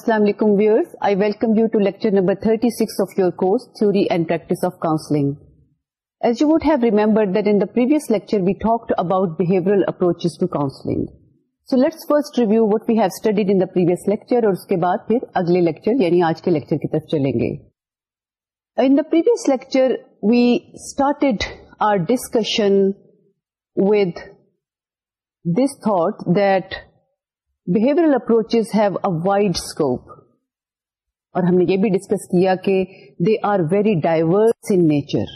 36 اس کے بعد اگلے یعنی آج کے لیکچر کی طرف چلیں گے approaches have a wide scope اور ہم نے یہ بھی ڈسکس کیا کہ they are very diverse in nature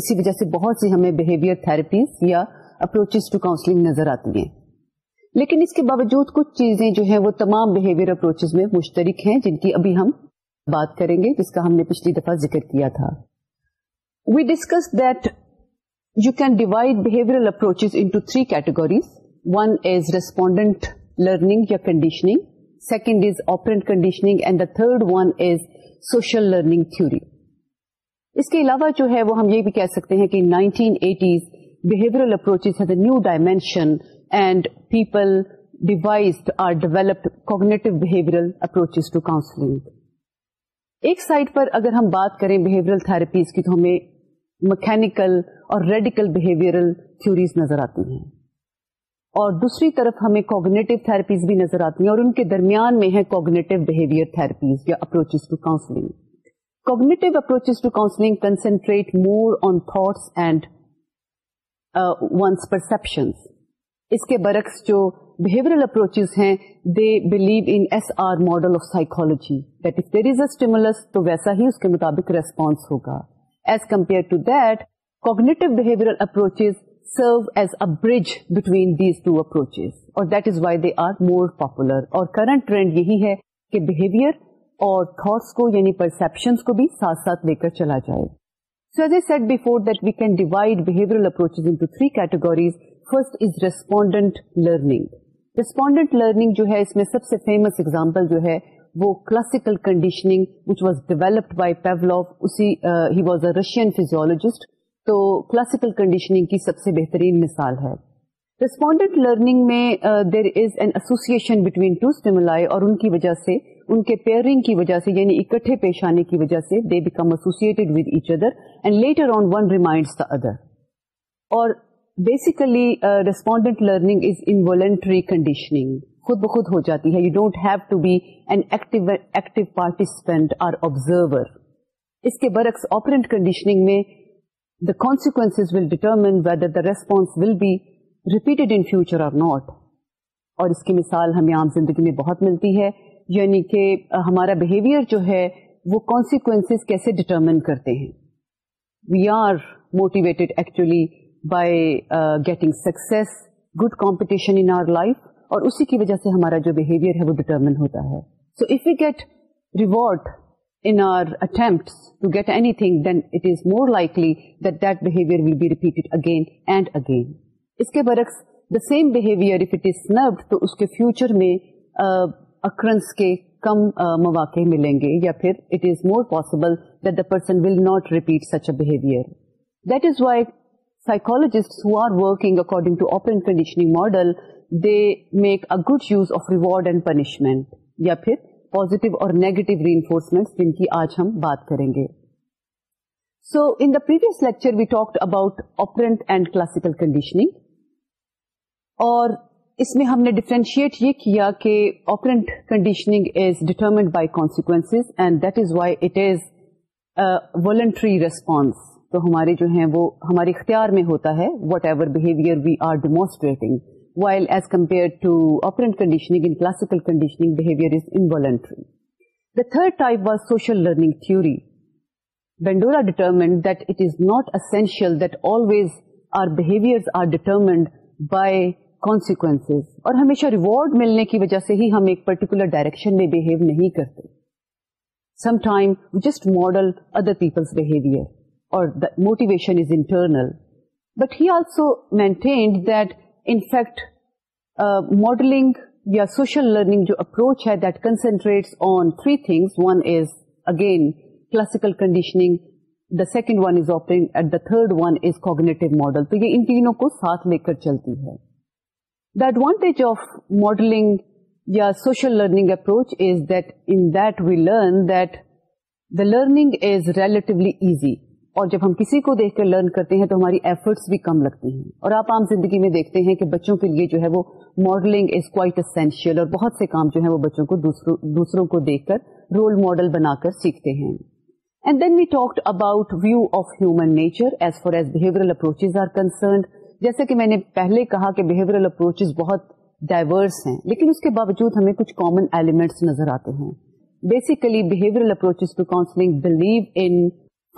اسی وجہ سے بہت سی ہمیں بہیویئر تھراپیز یا اپروچز ٹو کاؤنسلنگ نظر آتی ہیں لیکن اس کے باوجود کچھ چیزیں جو ہیں وہ تمام بہیویئر اپروچ میں مشترک ہیں جن کی ابھی ہم بات کریں گے جس کا ہم نے پچھلی دفعہ ذکر کیا تھا we discuss that you can divide behaviour approach into three categories one is respondent learning یا conditioning second is operant conditioning and the third one is social learning theory اس کے علاوہ جو ہے وہ ہم یہ بھی کہہ سکتے ہیں کہ nineteen eighties behavioural approaches has a new dimension and people devised or developed cognitive behavioural approaches to counselling ایک سائڈ پر اگر ہم بات کریں بہیورل تھراپیز کی تو ہمیں مکینکل اور ریڈیکل بہیویئرل تھیوریز نظر آتی ہیں اور دوسری طرف ہمیں کوگنیٹو تھراپیز بھی نظر آتی ہیں اور ان کے درمیان میں ہے کوگنیٹو بہیویئر تھراپیز یا approaches to counselling cognitive approaches to counselling concentrate more on thoughts and ones perceptions اس کے برعکس جو اپروچز ہیں they believe in S R model of psychology that is there a stimulus تو ویسا ہی اس کے مطابق ریسپانس ہوگا as compare to that cognitive behaviour approaches serve as a bridge between these two approaches اور that is why they are more popular اور current trend یہی ہے کہ بہیویئر اور یعنی پرسپشنس کو بھی چلا جائے so they set before that we can divide approaches into categories first is respondent learning respondent learning جو ہے اس میں سب سے فیمس ایگزامپل جو ہے وہ classical condition developed by Pavlov was a Russian physiologist تو کلاسیکل کنڈیشننگ کی سب سے بہترین مثال ہے ریسپونڈنٹ لرننگ میں there is an association between two stimuli اور ان کی وجہ سے ان کے پیئرنگ کی وجہ سے یعنی اکٹھے پیش آنے کی وجہ سے they become associated with each other and later on one reminds the other اور basically respondent learning is involuntary conditioning خود بخود ہو جاتی ہے you don't have to be an active active participant or observer اس کے برعکس آپرینٹ کنڈیشننگ میں the the consequences will will determine whether response be repeated in future or not. اور اس کی مثال ہمیں عام زندگی میں بہت ملتی ہے یعنی کہ ہمارا بہیویئر جو ہے وہ کانسیکوینس کیسے ڈٹرمن کرتے ہیں we are motivated actually by getting success good competition in our life اور اسی کی وجہ سے ہمارا جو بہیویئر ہے وہ ڈٹرمن ہوتا ہے so if you get reward person will not repeat such a that is why psychologist are working according to آپ کنڈیشنٹ یا پھر پوزیٹو اور نیگیٹو ری انفورسمنٹ جن کی آج ہم بات کریں گے so in the previous lecture we talked about operant and classical conditioning اور اس میں ہم نے ڈیفرنشیٹ یہ کیا کہ operant conditioning is determined by consequence and that is why it is voluntary response تو ہمارے جو ہیں وہ ہمارے اختیار میں ہوتا ہے whatever behaviour we are demonstrating reward ملنے کی وجہ سے ہی ہم ایک پرٹیکولر ڈائریکشن میں انفیکٹ ماڈلنگ uh, یا سوشل لرننگ جو اپروچ ہے that concentrate on three things one is again classical conditioning the second one is operant at the third one is cognitive model تو یہ ان تینوں کو ساتھ لے کر چلتی ہے دا ایڈوانٹیج آف ماڈلنگ یا social learning approach is that that in we learn that the learning is relatively easy اور جب ہم کسی کو دیکھ کر لرن کرتے ہیں تو ہماری ایفرٹس بھی کم لگتی ہیں اور آپ عام زندگی میں دیکھتے ہیں کہ بچوں کے لیے جو ہے وہ ماڈلنگ از کوائٹ اسینشیل اور بہت سے کام جو ہے وہ بچوں کو کو دوسروں, دوسروں دیکھ کر رول ماڈل بنا کر سیکھتے ہیں and then we about view of human nature as as far behavioural are concerned جیسے کہ میں نے پہلے کہا کہ بہیورل اپروچز بہت ڈائیورس ہیں لیکن اس کے باوجود ہمیں کچھ کامن ایلیمنٹس نظر آتے ہیں basically behavioural approaches to counselling believe in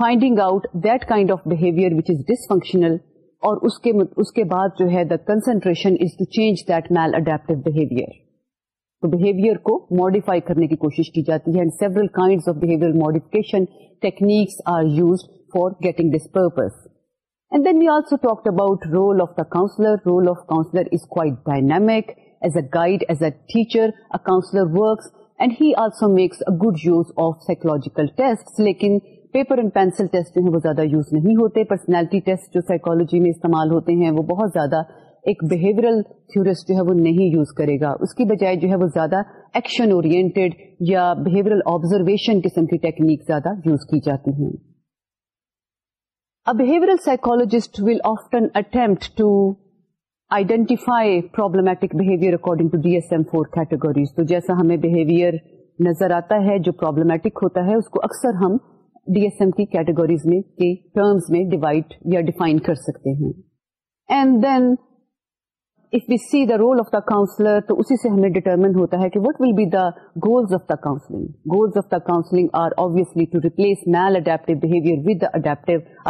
finding out that kind of behaviour which is dysfunctional اور اس اس کے کے بعد جو ہے the concentration is to change that mal behaviour تو بہیویئر کو ماڈیفائی کرنے کی کوشش کی جاتی ہے and several kind of behaviour modification techniques are use for getting this purpose and then we also talk about role of the counsellor role of counsellor is quite dynamic as a guide as a teacher a counsellor works and he also makes a good use of psychological test لیکن paper and pencil test جو ہیں وہ زیادہ use نہیں ہوتے personality test جو psychology میں استعمال ہوتے ہیں وہ بہت زیادہ ایک بہیورل تھیورسٹ جو ہے وہ نہیں یوز کرے گا اس کی بجائے جو ہے وہ زیادہ ایکشن اورینٹیڈ یا بہیورل آبزرویشن قسم کی ٹیکنیک زیادہ یوز کی جاتی ہیں behavioural psychologist will often attempt to identify problematic behaviour according to D S M four categories تو جیسا ہمیں بہیویئر نظر آتا ہے جو پرابلمٹک ہوتا ہے اس کو اکثر ہم ڈی ایس ایم کی کیٹیگریز میں کے ٹرمز میں ڈیوائڈ یا ڈیفائن کر سکتے ہیں and then if we see the role of the counsellor تو اسی سے ہمیں ڈیٹرمن ہوتا ہے کہ what will be the goals of the counselling goals of the counselling are to maladaptive adaptive behaviour with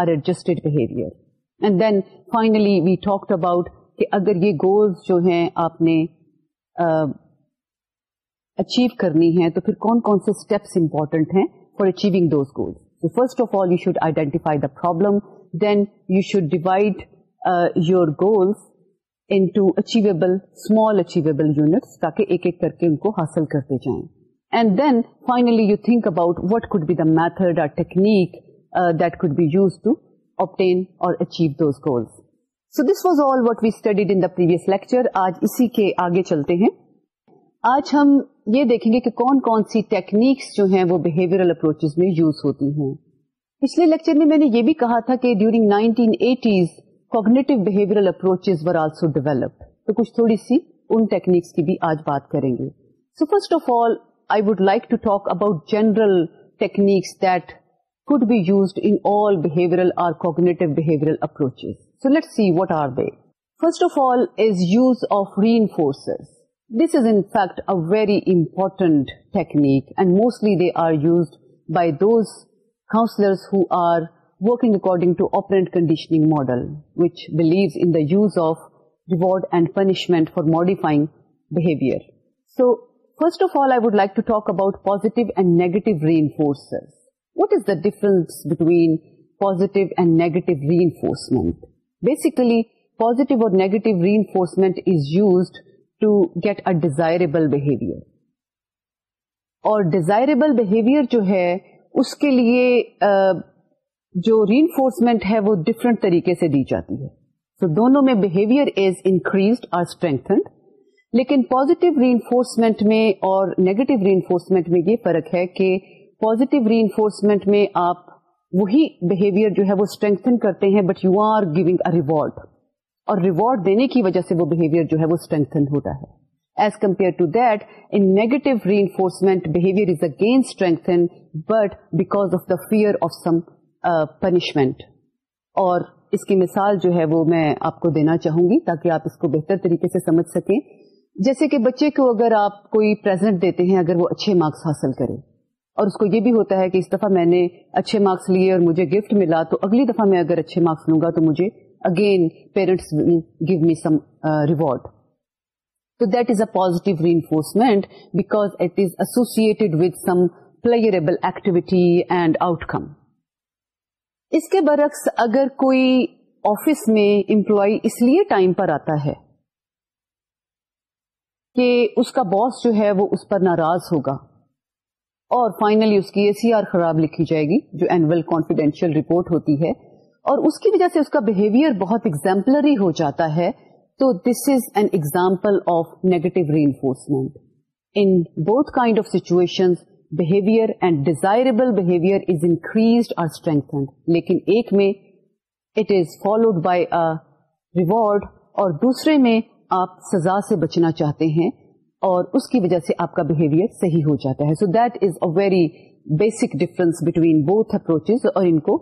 or adjusted behaviour and then finally we talked about کہ اگر یہ گولز جو ہیں آپ نے اچیو uh, کرنی ہے تو پھر کون کون سے اسٹیپس امپورٹنٹ ہیں for achieving those goals so first of all you should identify the problem then you should divide your goals achievable unit ایک ایک کر کے ان کو حاصل کرتے جائیں and then finally you think about what could be the method technique that could be use to obtain اور achieve those goals so this was all what we studied داویس lecture آج اسی کے آگے چلتے ہیں آج ہم یہ دیکھیں گے کہ کون کون سی ٹیکنیکس جو ہیں وہ بہیویئرل اپروچ میں یوز ہوتی ہیں پچھلے لیکچر میں میں نے یہ بھی کہا تھا کہ during eighties cognitive behavioural approaches were also develop تو کچھ تھوڑی سی ان ٹیکنیکس کی بھی آج بات کریں گے so first of all I would like to talk about general techniques that cognitive behavioral so let see what are they first of all is use of of reinforcers. This is in fact a very important technique, and mostly they are used by those counselors who are working according to operant conditioning model, which believes in the use of reward and punishment for modifying behavior. So, first of all, I would like to talk about positive and negative reinforcers. What is the difference between positive and negative reinforcement? Basically, positive or negative reinforcement is used to get a desirable behaviour اور desirable behaviour جو ہے اس کے لیے جو ری enforcement ہے وہ different طریقے سے دی جاتی ہے سو دونوں میں behaviour is increase or strengthened لیکن پوزیٹو انفورسمنٹ میں اور نیگیٹو ری انفورسمنٹ میں یہ فرق ہے کہ پوزیٹو انفورسمنٹ میں آپ وہی بہیویئر جو ہے وہ اسٹرینتھن کرتے ہیں but you are giving a reward اور ریوارڈ دینے کی وجہ سے وہ بہیویئر جو ہے وہ اسٹرینتھن ہوتا ہے as compare to that in negative reinforcement behaviour is again strengthen but of the fear of some punishment اور اس کی مثال جو ہے وہ میں آپ کو دینا چاہوں گی تاکہ آپ اس کو بہتر طریقے سے سمجھ سکیں جیسے کہ بچے کو اگر آپ کوئی پرزینٹ دیتے ہیں اگر وہ اچھے مارکس حاصل کرے اور اس کو یہ بھی ہوتا ہے کہ اس دفعہ میں نے اچھے مارکس لیے اور مجھے گفٹ ملا تو اگلی دفعہ میں اگر اچھے مارکس لوں گا تو مجھے again parents give me some reward تو that is a it reinforcement because some activity and outcome اس کے برعکس اگر کوئی آفس میں امپلائی اس لیے ٹائم پر آتا ہے کہ اس کا باس جو ہے وہ اس پر ناراض ہوگا اور فائنلی اس کی اے سی آر خراب لکھی جائے گی جو اینوئل کانفیڈینشیل رپورٹ ہوتی ہے اور اس کی وجہ سے اس کا بہیویئر بہت ایگزامپلری ہو جاتا ہے تو this is an example of negative reinforcement in kind of behaviour behaviour and desirable is strengthened لیکن ایک میں it is followed by reward اور دوسرے میں آپ سزا سے بچنا چاہتے ہیں اور اس کی وجہ سے آپ کا بہیویئر صحیح ہو جاتا ہے so that is a very basic difference between both approaches اور ان کو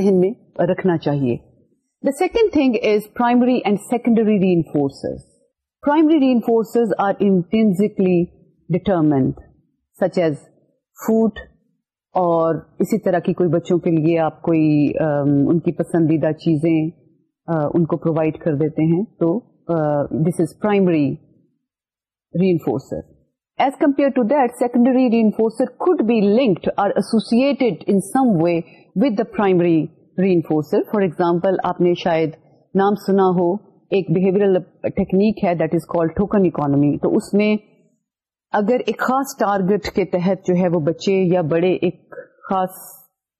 ذہن میں رکھنا چاہیے the second thing is primary and secondary reinforcers primary reinforcers are intrinsically determined such as food اور اسی طرح کی کوئی بچوں کے لیے آپ کوئی ان کی پسندیدہ چیزیں ان کو پرووائڈ کر دیتے ہیں تو this is primary reinforcer as compare to that secondary reinforcer could be linked or associated in some way with the primary reinforcer for example آپ نے شاید نام سنا ہو ایک بہیویئرل ٹیکنیک ہے اس میں اگر ایک خاص ٹارگٹ کے تحت جو ہے وہ بچے یا بڑے ایک خاص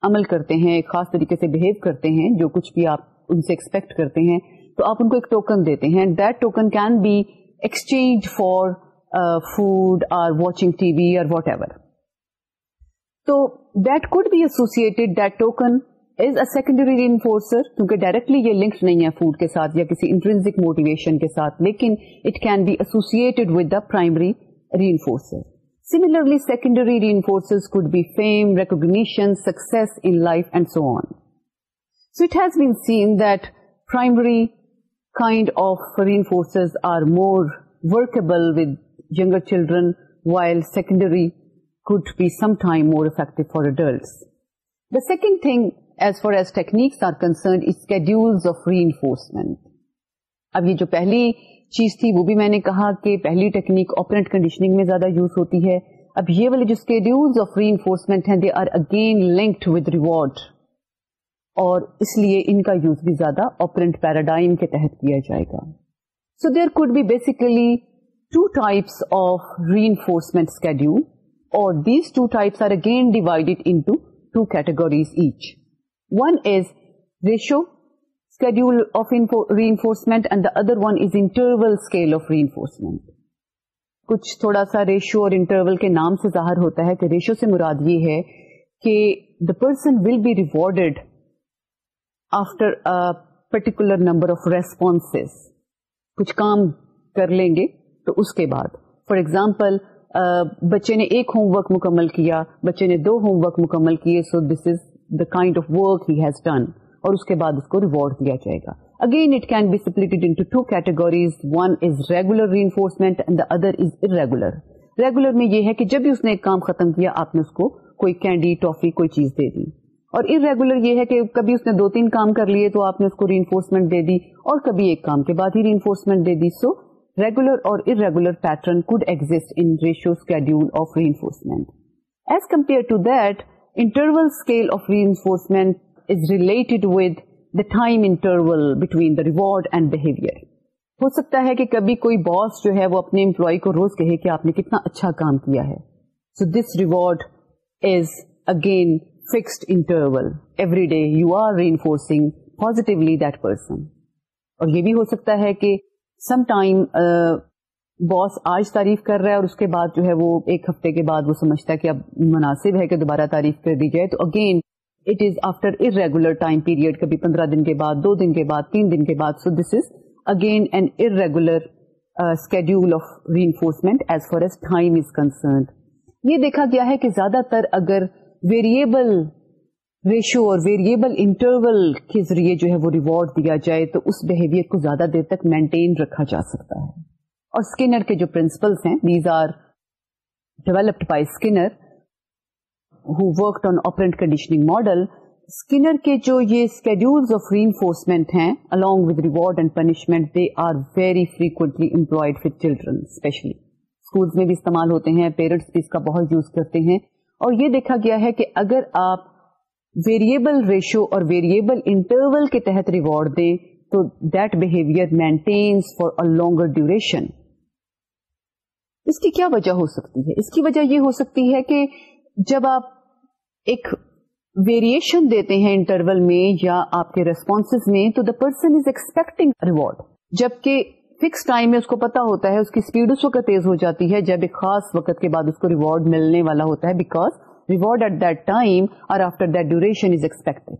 عمل کرتے ہیں ایک خاص طریقے سے بہیو کرتے ہیں جو کچھ بھی آپ ان سے ایکسپیکٹ کرتے ہیں تو آپ ان کو ایک ٹوکن دیتے ہیں that token can be exchange for food or watching T V اور واٹ ایور تو that could be associated that token secondary enforcer کیونکہ ڈائریکٹلی یہ لنکڈ نہیں ہے فوڈ کے ساتھ یا کسی انٹرنزک موٹیویشن کے ساتھ لیکن it can be associated similarly secondary rein could be fame primary kind of reinforcers are workable with young children while secondary could be sometimes more effect for adults the second thing as far as techniques are concerned is schedules of reinforcement اب یہ جو پہلی چیز تھی وہ بھی میں نے کہا کہ پہلی ٹیکنیک آپرینٹ کنڈیشننگ میں زیادہ یوز ہوتی ہے اب یہ والے جو اسکیڈیولس آف ری انفورسمنٹ ہیں they are again linked with reward اور اس لیے ان کا یوز بھی زیادہ آپرینٹ پیراڈائم کے تحت کیا جائے گا so there could be basically two types of reinforcement schedule اور these two types are again divided into two categories each one is ratio schedule of reinforcement and the other one is interval scale of reinforcement کچھ تھوڑا سا ratio اور interval کے نام سے ظاہر ہوتا ہے کہ ریشو سے مراد یہ ہے کہ the person will be rewarded after particular number of response کچھ کام کر لیں گے تو اس کے بعد فار ایگزامپل بچے نے ایک ہوم ورک مکمل کیا بچے نے دو ہوم ورک مکمل کیے so this is the kind of work has done اور اس کے بعد اس کو ریوارڈ دیا جائے گا again it can be splitted to categories one is regular reinforcement and the other is regular میں یہ ہے کہ جب بھی اس نے ایک کام ختم کیا آپ نے اس کو کوئی کوئی کینڈی ٹافی چیز دے دی اور ان یہ ہے کہ کبھی اس نے دو تین کام کر لیے تو آپ نے اس کو ری انفورسمنٹ دے دی اور کبھی ایک کام کے بعد ہی ری انفورسمنٹ دے دی سو ریگولر اور ار pattern could exist in ratio schedule of reinforcement as compare to that interval ہو سکتا ہے کہ کبھی کوئی باس جو ہے وہ اپنے امپلائی کو روز کہے کہ آپ نے کتنا اچھا کام کیا ہے so this reward is again fixed interval every day you are reinforcing that person اور یہ بھی ہو سکتا ہے کہ سم ٹائم uh, باس آج تعریف کر رہا ہے اور اس کے بعد جو ہے وہ ایک ہفتے کے بعد وہ سمجھتا ہے کہ اب مناسب ہے کہ دوبارہ تعریف کر دی جائے تو again it is after irregular time period کبھی پندرہ دن کے بعد دو دن کے بعد تین دن کے بعد so this is again irregular schedule of reinforcement as far as time is concerned یہ دیکھا گیا ہے کہ زیادہ تر اگر ویریبل ریشو اور ویریبل انٹرول کے ذریعے جو ہے وہ ریوارڈ دیا جائے تو اس بہیویئر کو زیادہ دیر تک مینٹین رکھا جا سکتا ہے اور اسکنر کے جو پرنسپلس ہیں these are developed by Skinner who worked on conditioning model Skinner کے جو یہ اسکیڈیولز آف ری انفورسمنٹ ہیں with reward and especially schools میں بھی استعمال ہوتے ہیں پیرنٹس بھی اس کا بہت یوز کرتے ہیں اور یہ دیکھا گیا ہے کہ اگر آپ ویریبل ریشو اور ویریبل انٹرول کے تحت ریوارڈ دیں تو that behaviour maintains for longer duration اس کی کیا وجہ ہو سکتی ہے اس کی وجہ یہ ہو سکتی ہے کہ جب آپ ایک ویریشن دیتے ہیں انٹرول میں یا آپ کے ریسپونس میں تو the person is expecting reward جبکہ فکس ٹائم میں اس کو پتا ہوتا ہے اس کی اسپیڈ اس وقت تیز ہو جاتی ہے جب ایک خاص وقت کے بعد اس کو ریوارڈ ملنے والا ہوتا ہے because reward at that time اور after that duration is expect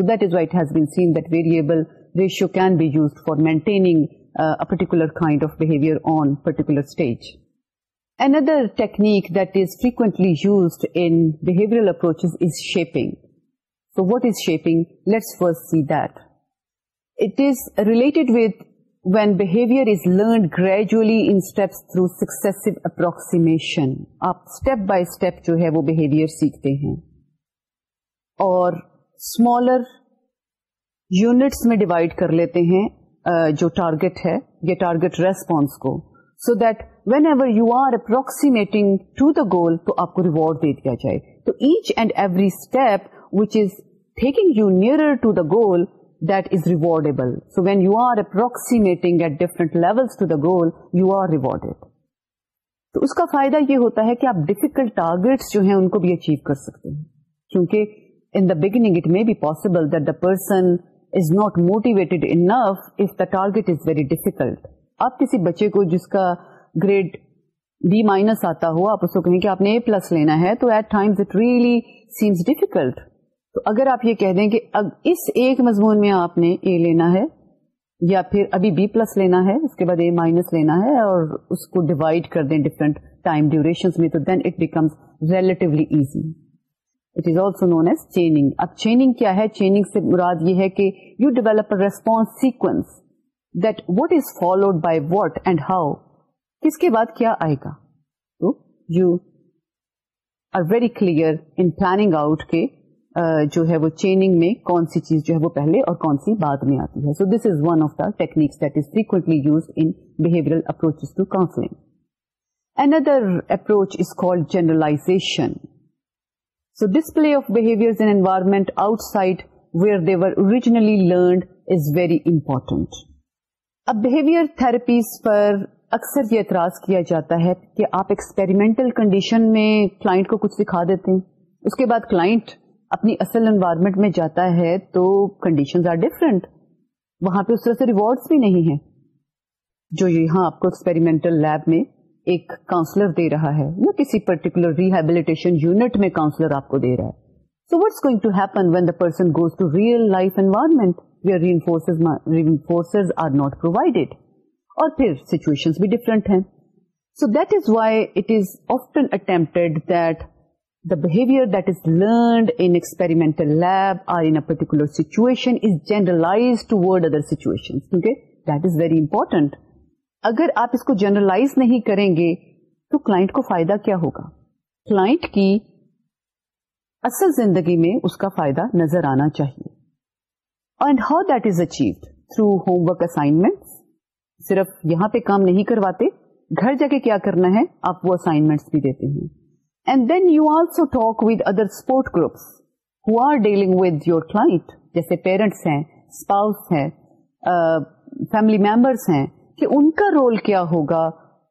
so that is what has been seen that variable ratio can be use for maintaining particular kind of behaviour on particular stage another technique that is frequently used approaching so what is shaping let's first see deleted when behaviour through successive approximation آپ step by step جو ہے وہ behaviour سیکھتے ہیں اور smaller units میں divide کر لیتے ہیں جو ٹارگیٹ ہے یہ ٹارگیٹ ریسپونس کو so that whenever you are approximating to the goal تو آپ کو ریوارڈ دے دیا جائے تو each and every step which is taking you near to the goal that is rewardable so when you are approximating at different level to the goal you are rewarded تو اس کا فائدہ یہ ہوتا ہے کہ آپ ڈیفیکلٹ ٹارگیٹس جو ہیں ان کو بھی اچیو کر سکتے ہیں کیونکہ in the beginning it may be possible that the person is not motivate enough if the target is very difficult آپ کسی بچے کو جس کا گریڈ بی مائنس آتا ہو آپ اس کو کہیں کہ آپ نے اے پلس لینا ہے تو at times it really seems difficult تو اگر آپ یہ کہہ دیں کہ اب اس ایک مضمون میں آپ نے اے لینا ہے یا پھر ابھی بی پلس لینا ہے اس کے بعد اے مائنس لینا ہے اور اس کو ڈیوائڈ کر دیں ڈفرنٹ ٹائم ڈیوریشن میں تو then it becomes relatively easy it is also known as chaining اب چیننگ کیا ہے چیننگ سے مراد یہ ہے کہ you develop response sequence that what is followed by what and how کس کے بعد کیا آئے گا تو you are very clear in planning out کے جو ہے وہ چیننگ میں کون سی چیز جو ہے وہ پہلے اور کون سی بعد میں آتی ہے so this is one of the techniques that is frequently use in behaviour approach to counselling counselling approach is call generalization so display of behaviour environment outside where they were originally learned is very important اب behaviour therapies پر اکثر یہ اعتراض کیا جاتا ہے کہ آپ ایکسپیریمنٹل کنڈیشن میں کلائنٹ کو کچھ سکھا دیتے ہیں اس کے بعد کلائنٹ اپنی اصل انوائرمنٹ میں جاتا ہے تو کنڈیشنز آر ڈفرینٹ وہاں پہ اس طرح سے ریوارڈس بھی نہیں ہیں جو یہاں آپ کو ایکسپیریمنٹل لیب میں ایک کاؤنسلر دے رہا ہے یا کسی پرٹیکولر ریہیبلیٹیشن یونٹ میں کاؤنسلر آپ کو دے رہا ہے so what's going to happen when the person goes to real life environment پھر سچویشن بھی ڈفرنٹ ہیں سو دیٹ از وائی اٹن اٹہ that is learned experimental situation کیونکہ دیٹ از ویری امپورٹنٹ اگر آپ اس کو جنرلائز نہیں کریں گے تو کلاٹ کو فائدہ کیا ہوگا کلا اصل زندگی میں اس کا فائدہ نظر آنا چاہیے and how that is achieved through homework assignment صرف یہاں پہ کام نہیں کرواتے گھر جا کے کیا کرنا ہے آپ وہ اسائنمنٹس بھی دیتے ہیں and then you also talk with other support groups who are dealing with your client جیسے پیرنٹس ہیں اسپاؤس ہیں فیملی ممبرس ہیں کہ ان کا رول کیا ہوگا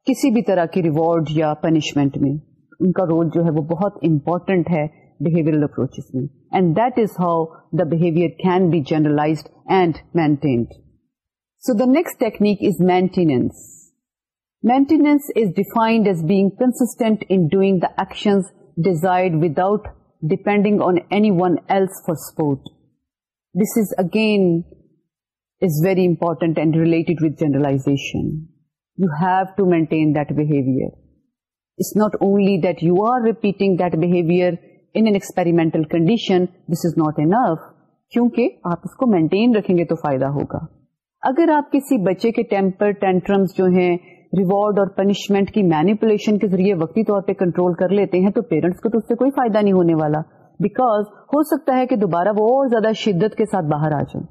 کسی بھی طرح کی ریوارڈ یا پنشمنٹ میں ان کا رول جو ہے وہ بہت امپورٹینٹ ہے and this how they were can be generalized and maintained so that's maintenance میں تو پیرنٹس کو تو اس سے کوئی فائدہ نہیں ہونے والا بیکاز ہو سکتا ہے کہ دوبارہ وہ اور زیادہ شدت کے ساتھ باہر آ جائیں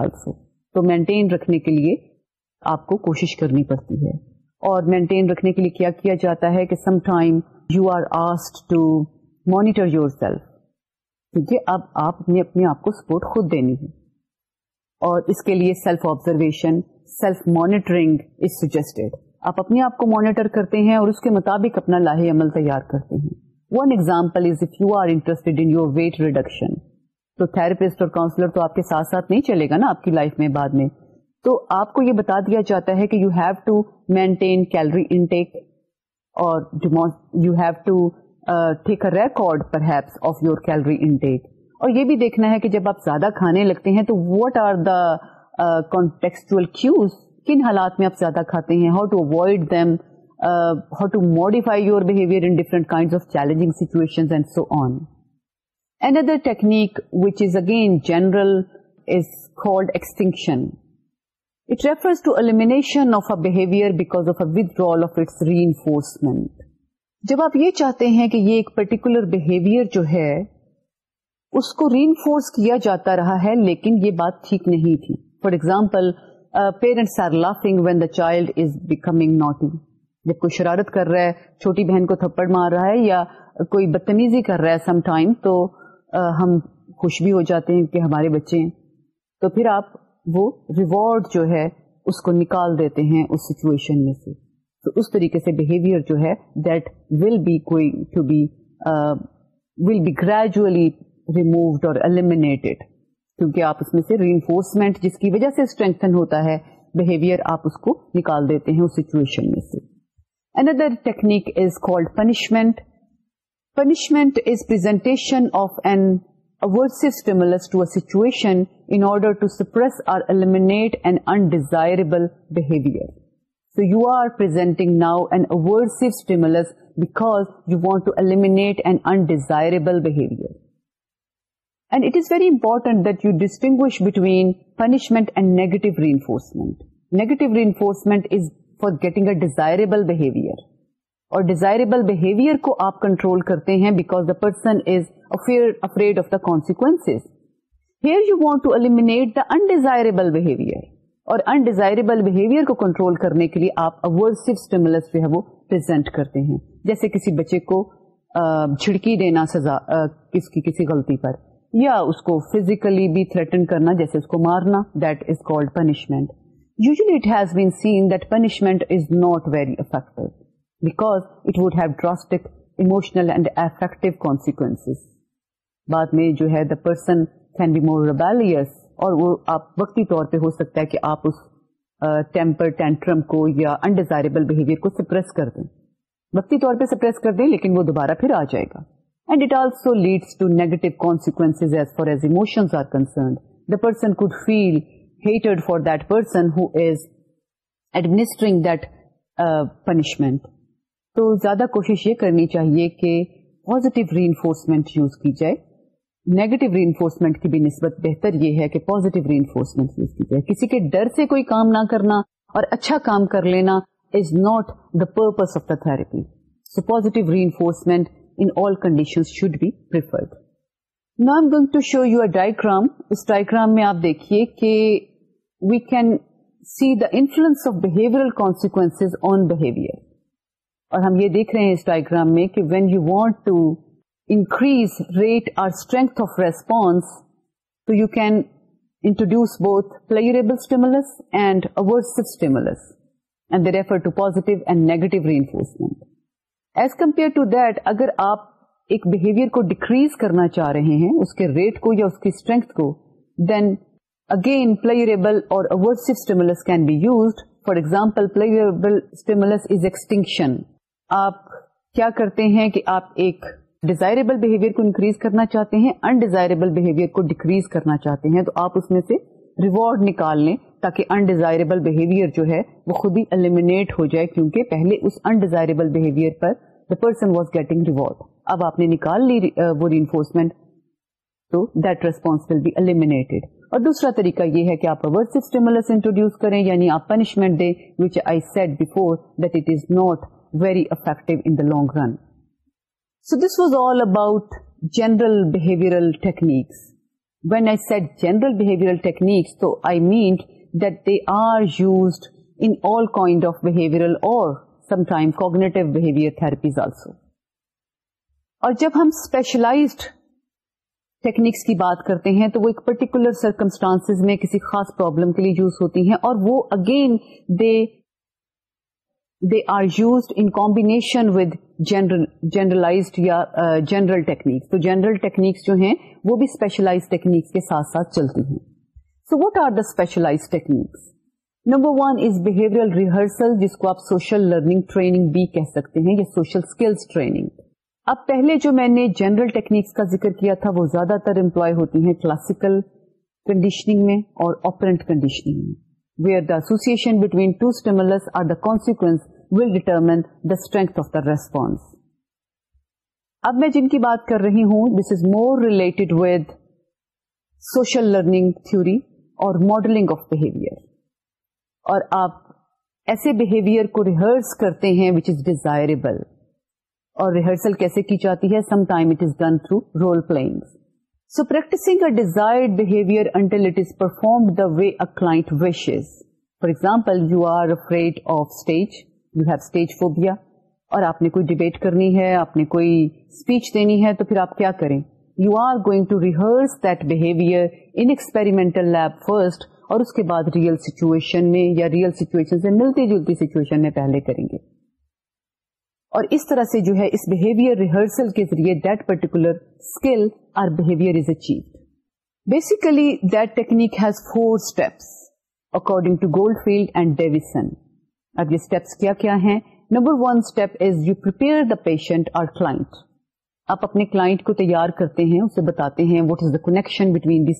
آلسو تو مینٹین رکھنے کے لیے آپ کو کوشش کرنی پڑتی ہے اور مینٹین رکھنے کے لیے کیا کیا جاتا ہے کہ some time you are asked to monitor yourself کیونکہ اب آپ نے اپنے آپ کو سپورٹ خود دینی ہے اور اس کے لیے self observation self monitoring is suggested آپ اپنے آپ کو مانیٹر کرتے ہیں اور اس کے مطابق اپنا لاہے عمل تیار کرتے ہیں one example is if you are interested in your weight reduction تو تھراپسٹ اور کاؤنسلر تو آپ کے ساتھ ساتھ نہیں چلے گا نا آپ کی لائف میں بعد میں تو آپ کو یہ بتا دیا جاتا ہے کہ you have to maintain calorie intake اور you have to take a record perhaps of your calorie intake اور یہ بھی دیکھنا ہے کہ جب آپ زیادہ کھانے لگتے ہیں تو what are the contextual cues کن حالات میں آپ زیادہ کھاتے ہیں how to avoid them how to modify your behaviour in different kind of challenging and so on technique which is again general is extinction It refers to elimination of a behavior because of a withdrawal of its reinforcement. جب آپ یہ چاہتے ہیں کہ یہ ایک particular behaviour جو ہے اس کو ری انفورس کیا جاتا رہا ہے لیکن یہ بات ٹھیک نہیں تھی for example parents are laughing when the child is becoming naughty جب کوئی شرارت کر رہا ہے چھوٹی بہن کو تھپڑ مار رہا ہے یا کوئی بدتمیزی کر رہا ہے سم ٹائم تو uh, ہم خوش بھی ہو جاتے ہیں کہ ہمارے بچے ہیں تو پھر آپ وہ ریوارڈ جو ہے اس کو نکال دیتے ہیں اس سچویشن میں سے تو so, اس طریقے سے بہیویئر جو ہے that will be going to be will be gradually removed اور المینیٹیڈ کیونکہ آپ اس میں سے ری انفورسمنٹ جس کی وجہ سے اسٹرینتھن ہوتا ہے بہیویئر آپ اس کو نکال دیتے ہیں اس سچویشن میں سے اندر technique is called punishment punishment is presentation of an punishment and negative reinforcement negative reinforcement is for getting اور ڈیزائربل بہیویئر کو آپ کنٹرول کرتے ہیں because the person is afraid of the consequence here you want to eliminate the undesirable behaviour اور undesirable behaviour کو control کرنے کے لیے آپ اوورسو اسٹیمولس جو ہے وہ پرزینٹ کرتے ہیں جیسے کسی بچے کو جھڑکی دینا سزا کس کی کسی غلطی پر یا اس کو فزیکلی بھی تھریٹن کرنا جیسے اس کو مارنا that is called punishment usually it has been seen that punishment is not very effective because it would have drastic emotional and affective consequences. بعد میں جو ہے the person can be more rebellious اور وہ آپ وقتی طور پہ ہو سکتا ہے کہ آپ اس ٹیمپر uh, ٹینٹرم کو یا انڈیزائربل بہیویئر کو سپریس کر دیں وقتی طور پہ سپریس کر دیں لیکن وہ دوبارہ پھر آ جائے گا and it also leads to negative consequence as far as emotions are concerned the person could feel hated for that person who is administering that punishment تو زیادہ کوشش یہ کرنی چاہیے کہ پوزیٹیو ری انفورسمنٹ یوز کی جائے نیگیٹو ری انفورسمنٹ کی بھی نسبت بہتر یہ ہے کہ پازیٹیو ری انفورسمنٹ یوز کی جائے کسی کے ڈر سے کوئی کام نہ کرنا اور اچھا کام کر لینا is not the purpose of the therapy so positive reinforcement in all condition should be نا I'm going to show you a diagram us diagram میں آپ دیکھیے کہ we can see the influence of behaviour consequence on behaviour اور ہم یہ دیکھ رہے ہیں اس ڈائگرام میں کہ when you want to increase rate or strength of response تو you can introduce both pleasurable stimulus and aversive stimulus and they refer to positive and negative reinforcement as compare to that اگر آپ ایک behaviour کو decrease کرنا چاہ رہے ہیں اس کے ریٹ کو یا اس کی اسٹرینتھ کو دین اگین پلیئربل اور aversive stimulus can be used for example pleasurable stimulus is extinction آپ کیا کرتے ہیں کہ آپ ایک ڈیزائربل بہیویئر کو انکریز کرنا چاہتے ہیں انڈیزائربل بہیویئر کو ڈیکریز کرنا چاہتے ہیں تو آپ اس میں سے ریوارڈ نکال لیں تاکہ انڈیزائربل بہیویئر جو ہے وہ خود ہی المینیٹ ہو جائے کیونکہ پہلے اس undesirable behaviour per the person was getting reward اب آپ نے نکال لی وہ ری انفورسمنٹ تو that response will be eliminated اور دوسرا طریقہ یہ ہے کہ آپ اوور اسٹیمولس انٹروڈیوس کریں یعنی آپ پنشمنٹ دیں which I said before that it is not very effective this was all about general when I said general behaviour اور جب ہم اسپیشلائزڈ ٹیکنیکس کی بات کرتے ہیں تو وہ ایک پرٹیکولر سرکمسٹانس میں کسی خاص پرابلم کے لیے یوز ہوتی ہیں اور وہ again they are use in combination with generalize یا جنرل ٹیکنیکس تو جنرل ٹیکنیکس جو ہیں وہ بھی اسپیشلائز ٹیکنیکس کے ساتھ ساتھ چلتی ہیں so what are the specialize techniques number one is behaviour rehearsal جس کو آپ سوشل لرننگ ٹریننگ بھی کہہ سکتے ہیں یا سوشل اسکلس ٹریننگ اب پہلے جو میں نے جنرل ٹیکنیکس کا ذکر کیا تھا وہ زیادہ تر امپلوائے ہوتی ہیں کلاسیکل کنڈیشننگ میں اور اوپرنٹ کنڈیشنگ میں we are the association between two the consequence will determine the strength of the response اب میں جن کی بات کر رہی ہوں this is more related with social learning theory اور ماڈلنگ آف بہیویئر اور آپ ایسے بہیویئر کو ریہرس کرتے ہیں وچ از ڈیزائربل اور ریہرسل کیسے کی جاتی ہے some time it is done through role playing so practising a desired behaviour until it is perform the way a it wishes for example you are afraid of stage have stage phobia اور آپ نے کوئی debate کرنی ہے آپ نے کوئی speech دینی ہے تو پھر آپ کیا کریں you are going to rehearse that behaviour in experimental lab first اور اس کے بعد ریئل سچویشن میں یا ریئل سچویشن سے ملتی جلتی سچویشن میں پہلے کریں گے اور اس طرح سے جو ہے اس بہیویئر ریہرسل کے ذریعے that particular skill or behaviour is basically that technique has four steps according to Goldfield and Davison اب یہ اسٹیپس کیا کیا ہیں number one step is you patient or client آپ اپنے کلاٹ کو تیار کرتے ہیں اسے بتاتے ہیں what is the connection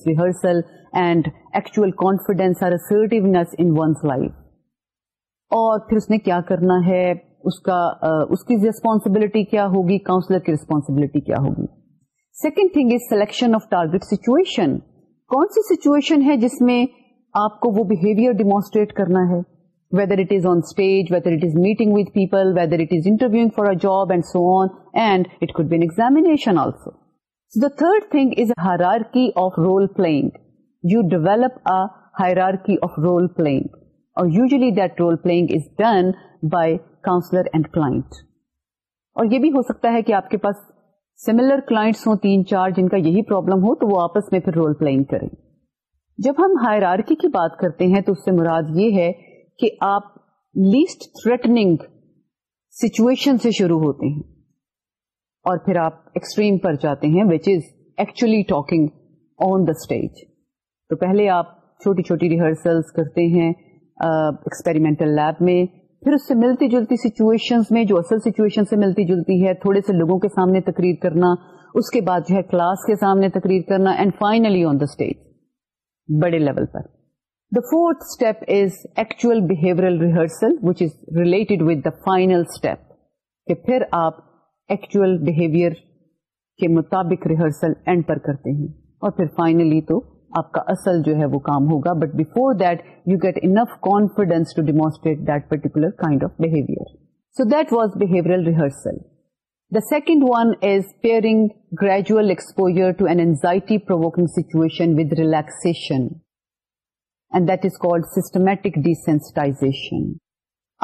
rehearsal and actual confidence in one's life اور پھر اس نے کیا کرنا ہے اس کا اس کی ریسپانسبلٹی کیا ہوگی کاؤنسلر کی ریسپانسبلٹی کیا ہوگی second thing is selection of target situation کون سی سچویشن ہے جس میں آپ کو وہ بہیویئر ڈیمانسٹریٹ کرنا ہے جب and so odd it begs third role play ڈیولپرکی of role playing اور usually the role play is done by counsellor and class اور یہ بھی ہو سکتا ہے کہ آپ کے پاس سملر کلاس ہوں تین چار جن کا یہی پرابلم ہو تو وہ آپس میں پھر رول پل کریں جب ہم ہائر آرکی کی بات کرتے ہیں تو اس سے مراد یہ ہے کہ آپ لیسٹ تھریٹنگ سچویشن سے شروع ہوتے ہیں اور پھر آپ ایکسٹریم پر جاتے ہیں which is actually talking on the stage تو پہلے آپ چھوٹی چھوٹی ریہرسلس کرتے ہیں ایکسپیریمنٹل uh, لیب میں پھر اس سے ملتی جلتی سچویشن میں جو اصل سچویشن سے ملتی جلتی ہے تھوڑے سے لوگوں کے سامنے تقریر کرنا اس کے بعد جو ہے کلاس کے سامنے تقریر کرنا and finally on the stage بڑے level per fourth step is actual behavioural related کے مطابق ریہرسل کرتے ہیں اور کام ہوگا but before that you get enough confidence to demonstrate پرائنڈ of behaviour so that was behavioural the second one is pairing gradual exposure to an anxiety provoking situation with relaxation and that is systematic desensitisation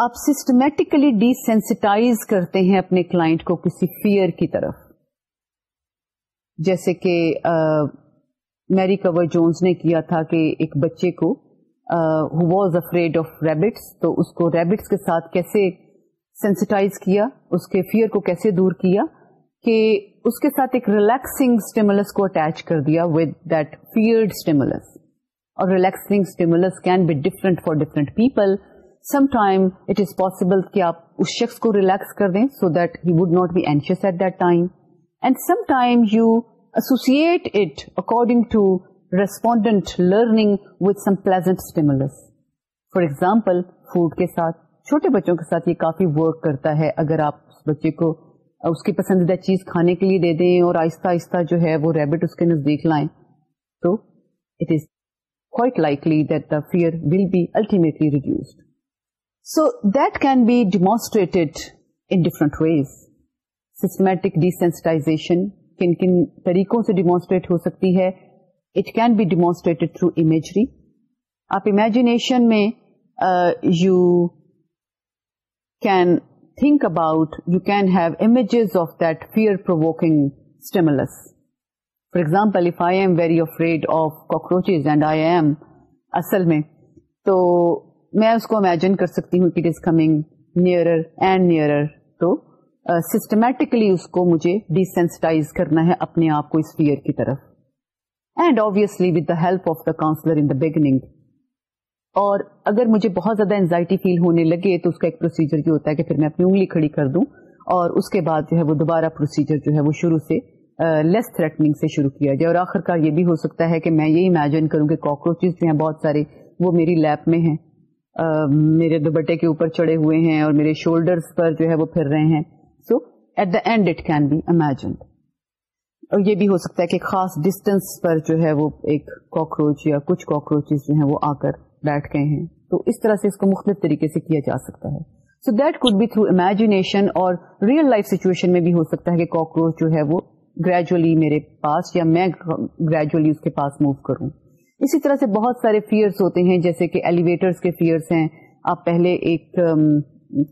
آپ systematically desensitise کرتے ہیں اپنے client کو کسی fair کی طرف جیسے کہ میری کور جونز نے کیا تھا کہ ایک بچے کو who was afraid of rabbits تو اس کو ریبٹس کے ساتھ کیسے سینسٹائز کیا اس کے فیئر کو کیسے دور کیا کہ اس کے ساتھ ایک ریلیکسنگ ریلیکس کو اٹیچ کر دیا ود دیٹ فیئرڈ فیئرس اور relaxing stimulus can be different for different people some time it is possible کہ آپ اس شخص کو ریلیکس کر دیں so that he would not be anxious at that time time and some you associate it according to respondent learning with some pleasant stimulus for example food کے ساتھ چھوٹے بچوں کے ساتھ یہ کافی ورک کرتا ہے اگر آپ اس بچے کو اس کی پسندیدہ چیز کھانے کے لیے دے دیں اور آہستہ آہستہ جو ہے وہ ریبٹ اس کے نزدیک لائیں تو it is quite likely that the fear will be ultimately reduced. So that can be demonstrated in different ways. Systematic desensitization کن کن طریقوں سے ڈیمونسٹریٹ ہو سکتی ہے it can be demonstrated through imagery آپ امیجنیشن میں you can think about you can have images of that fear provoking for example if I am very afraid of cockroach and I am اصل میں تو میں اس کو imagine کر سکتی ہوں کہ it is coming nearer and nearer تو سسٹمیٹکلی uh, اس کو مجھے ڈیسینسٹائز کرنا ہے اپنے آپ کو اس فیئر کی طرف and obviously with the help of the counsellor in the beginning اور اگر مجھے بہت زیادہ انزائٹی فیل ہونے لگے تو اس کا ایک پروسیجر یہ ہوتا ہے کہ پھر میں اپنی انگلی کھڑی کر دوں اور اس کے بعد جو ہے وہ دوبارہ پروسیجر جو ہے وہ شروع سے لیس تھریٹنگ سے شروع کیا جائے اور آخر کار یہ بھی ہو سکتا ہے کہ میں یہ امیجن کروں کہ کاکروچز جو ہیں بہت سارے وہ میری لیپ میں ہیں میرے دوپٹے کے اوپر چڑھے ہوئے ہیں اور میرے شولڈرس پر جو ہے وہ پھر رہے ہیں so at the end it can be imagined اور یہ بھی ہو سکتا ہے کہ خاص ڈسٹینس پر جو ہے وہ ایک کاکروچ یا کچھ کاکروچز جو ہیں وہ آ کر بیٹھ گئے ہیں تو اس طرح سے اس کو مختلف طریقے سے کیا جا سکتا ہے so that could be through imagination اور ریئل لائف سچویشن میں بھی ہو سکتا ہے کہ کاکروچ جو ہے وہ گریجولی میرے پاس یا میں گریجولی اس کے پاس موو کروں اسی طرح سے بہت سارے فیئرس ہوتے ہیں جیسے کہ ایلیویٹرس کے فیئرس ہیں آپ پہلے ایک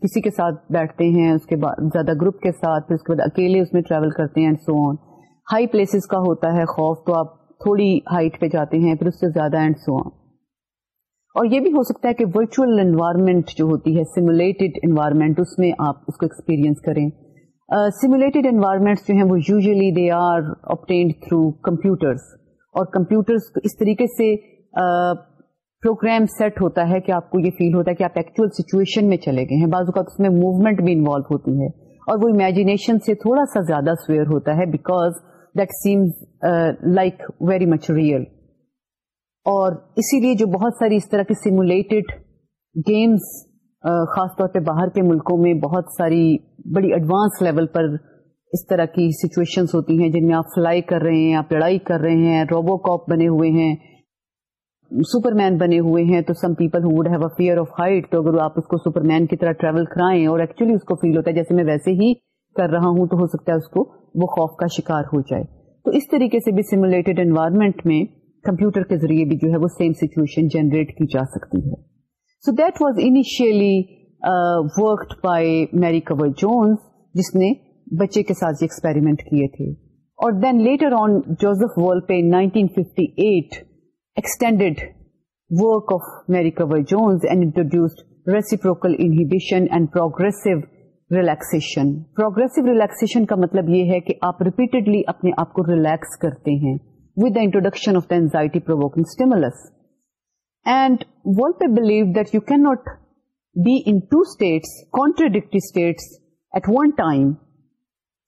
کسی کے ساتھ بیٹھتے ہیں اس کے بعد زیادہ گروپ کے ساتھ پھر اس کے بعد اکیلے اس میں ٹریول کرتے ہیں سو آن ہائی پلیسز کا ہوتا ہے خوف تو آپ تھوڑی ہائٹ پہ جاتے ہیں پھر اس سے زیادہ اینڈ سو آن اور یہ بھی ہو سکتا ہے کہ ورچوئل انوائرمنٹ جو ہوتی ہے سیمولیٹڈ انوائرمنٹ اس میں آپ اس کو ایکسپیرئنس کریں سیمولیٹڈ انوائرمنٹس جو ہیں وہ usually they are obtained through computers اور کمپیوٹرس اس طریقے سے پروگرام سیٹ ہوتا ہے کہ آپ کو یہ فیل ہوتا ہے کہ آپ ایکچوئل سچویشن میں چلے گئے ہیں بازو موومنٹ بھی انوالو ہوتی ہے اور وہ امیجینیشن سے تھوڑا سا زیادہ سویئر ہوتا ہے because that seems like very much real اور اسی لیے جو بہت ساری اس طرح کی سیمولیٹڈ گیمس خاص طور پہ باہر کے ملکوں میں بہت ساری بڑی ایڈوانس لیول پر اس طرح کی سچویشن ہوتی ہیں جن میں آپ فلائی کر رہے ہیں آپ لڑائی کر رہے ہیں روبو کاپ بنے ہوئے ہیں سپر مین بنے ہوئے ہیں تو some people would have a fear of height تو اگر آپ اس کو سپر مین کی طرح ٹریول کرائیں اور ایکچولی اس کو فیل ہوتا ہے جیسے میں ویسے ہی کر رہا ہوں تو ہو سکتا ہے اس کو وہ خوف کا شکار ہو جائے تو اس طریقے سے بھی سیمولیٹڈ انوائرمنٹ میں کمپیوٹر کے ذریعے بھی جو ہے وہ سیم سچویشن جنریٹ کی جا سکتی ہے so that initially worked by Mary Cover نے بچے کے ساتھ کیے تھے اور مطلب یہ ہے کہ آپ ریپیٹڈلی اپنے آپ کو ریلیکس کرتے ہیں introduction of of the provoking stimulus not be intense at one time